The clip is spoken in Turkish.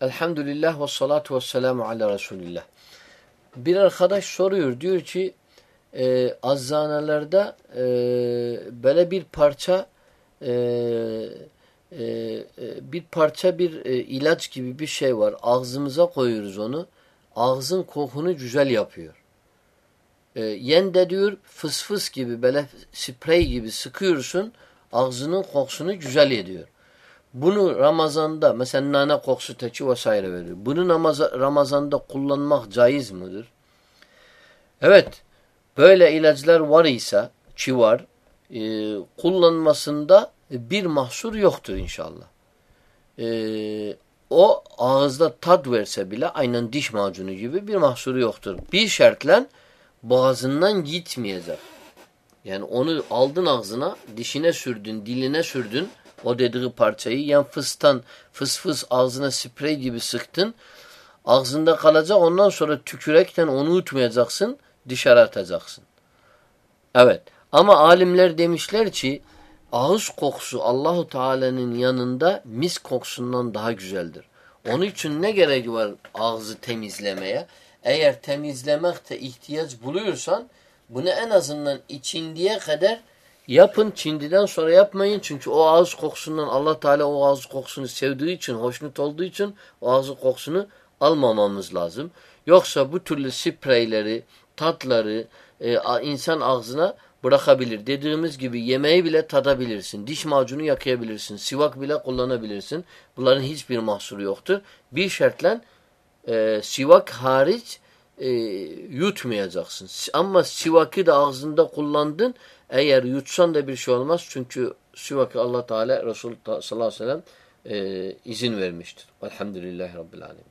Elhamdülillah ve salatu ve selamu ala Resulillah. Bir arkadaş soruyor. Diyor ki e, azzanelerde e, böyle bir parça e, e, e, bir parça bir e, ilaç gibi bir şey var. Ağzımıza koyuyoruz onu. Ağzın kokunu güzel yapıyor. E, yen de diyor fıs fıs gibi böyle sprey gibi sıkıyorsun. Ağzının kokusunu güzel ediyor. Bunu Ramazan'da mesela nane kokusu teçi vesaire veriyor. Bunu Ramazan'da kullanmak caiz midir? Evet. Böyle ilaçlar var ise ki var e, kullanmasında bir mahsur yoktur inşallah. E, o ağızda tat verse bile aynen diş macunu gibi bir mahsuru yoktur. Bir şartla boğazından gitmeyecek. Yani onu aldın ağzına, dişine sürdün, diline sürdün o dediği parçayı. Yani fıstan, fıs fıs ağzına sprey gibi sıktın. Ağzında kalacak ondan sonra tükürekten onu utmayacaksın, dışarı atacaksın. Evet. Ama alimler demişler ki ağız kokusu Allahu Teala'nın yanında mis kokusundan daha güzeldir. Onun için ne gerek var ağzı temizlemeye? Eğer temizlemekte ihtiyaç buluyorsan bunu en azından içindiye kadar yapın. Çindiden sonra yapmayın. Çünkü o ağız kokusundan Allah Teala o ağız kokusunu sevdiği için, hoşnut olduğu için o ağız kokusunu almamamız lazım. Yoksa bu türlü spreyleri, tatları e, insan ağzına bırakabilir. Dediğimiz gibi yemeği bile tadabilirsin. Diş macunu yakayabilirsin. Sivak bile kullanabilirsin. Bunların hiçbir mahsuru yoktur. Bir şartla e, sivak hariç e, yutmayacaksın. Ama sivakı da ağzında kullandın. Eğer yutsan da bir şey olmaz. Çünkü sivakı Allah Teala Resulullah sallallahu aleyhi ve sellem e, izin vermiştir. Elhamdülillahi Rabbil alemin.